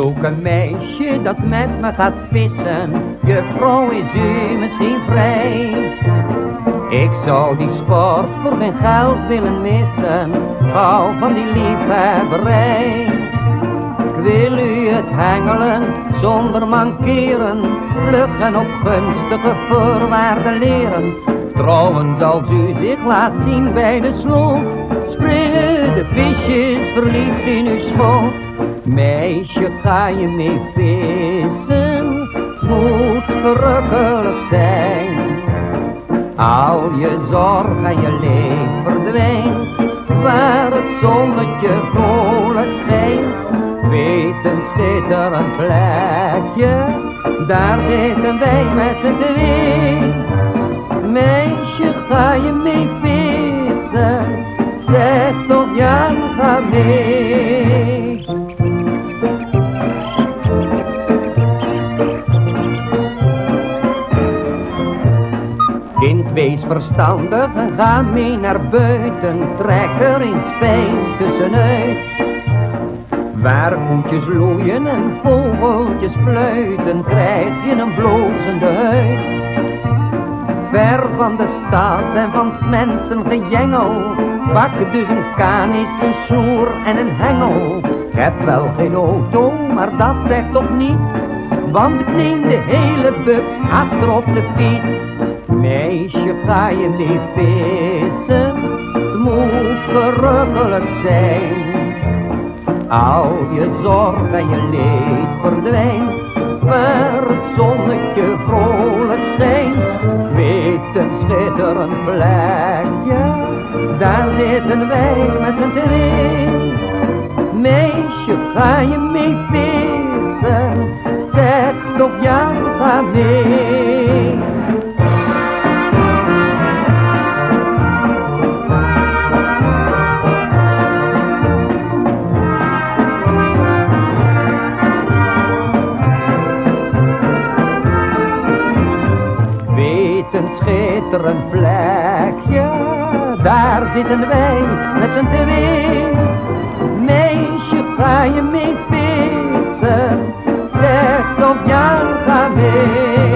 Zoek een meisje dat met me gaat vissen. Juffrouw, is u misschien vrij? Ik zou die sport voor geen geld willen missen. Hou van die liefhebberij. Ik wil u het hengelen zonder mankeren. Vlug en op gunstige voorwaarden leren. Trouwens, als u zich laat zien bij de sloot, springen de visjes verliefd in uw schoot. Meisje, ga je mee vissen, moet verrukkelijk zijn. Al je zorg en je leed verdwijnt, waar het zonnetje vrolijk schijnt. Weet een plekje, daar zitten wij met z'n twee. Meisje, ga je mee vissen, zeg toch ja, ga mee. Wees verstandig en ga mee naar buiten, trek er eens fijn tussenuit. Waar koetjes loeien en vogeltjes fluiten, krijg je een blozende huid. Ver van de stad en van s mensen gejengel, pak dus een kanis, een snoer en een hengel. Ik heb wel geen auto, maar dat zegt toch niets, want ik neem de hele bus achter op de fiets. Meisje, ga je mee vissen, het moet verrukkelijk zijn. Al je zorg en je leed verdwijnt, waar het zonnetje vrolijk schijnt. Weet een schitterend plekje, daar zitten wij met z'n twee. Meisje, ga je mee vissen, zeg toch ja, ga mee. schitterend plekje. Daar zitten wij met z'n twee. Meisje, ga je mee vissen? Zeg op jou, ga mee.